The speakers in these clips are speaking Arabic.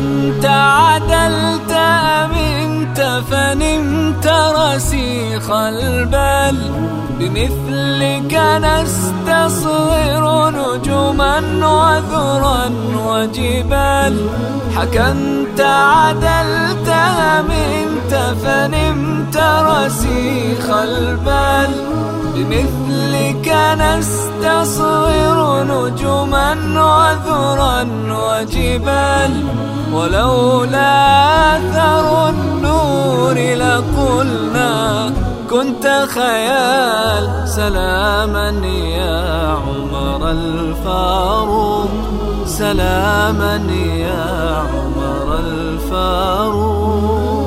حكمت عدلت أمنت فنمت رسيخ البال بمثلك نستصغر نجما وذرا وجبال حكمت عدلت أمنت فنمت رسيخ البال بمثلك نستصغر نجما وذرا وجبال ولولا أثر النور لقلنا كنت خيال. سلاما يا عمر الفاروق. سلاما يا عمر الفاروق.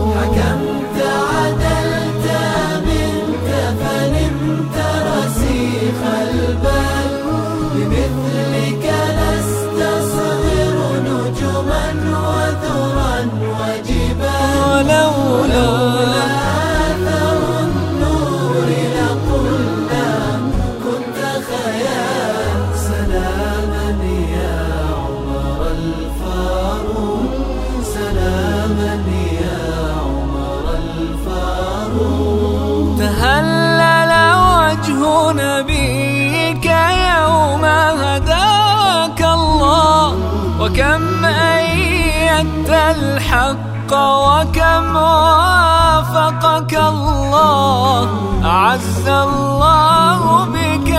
الحق وكم وافقك الله. أعز الله بك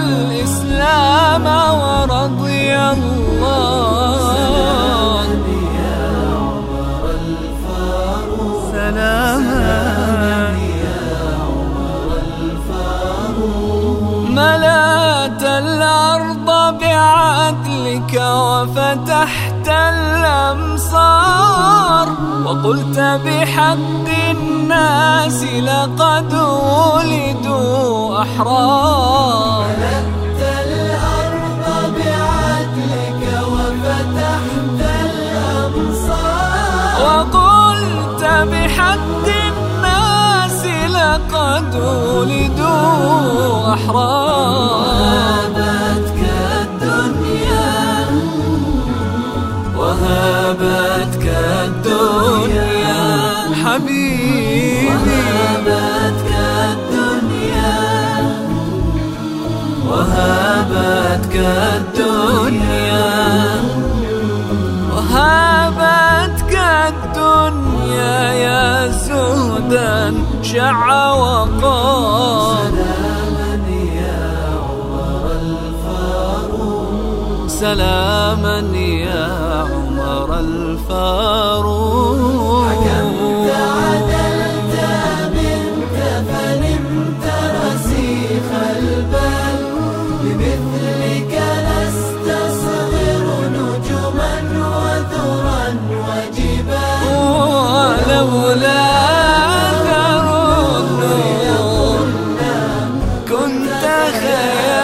الإسلام ورضي الله. سلاما ملأت الأرض بعدلك وفتحت وقلت بحق الناس لقد ولدوا أحرار. ملكت الأرض بعدلك وفتحت الأمصار وقلت بحق الناس لقد ولدوا أحرار. الدنيا وهبتك الدنيا يا زهدا شع وقار سلاما يا عمر الفاروق سلاما يا عمر الفاروق. لولا ثر النور. كنت خير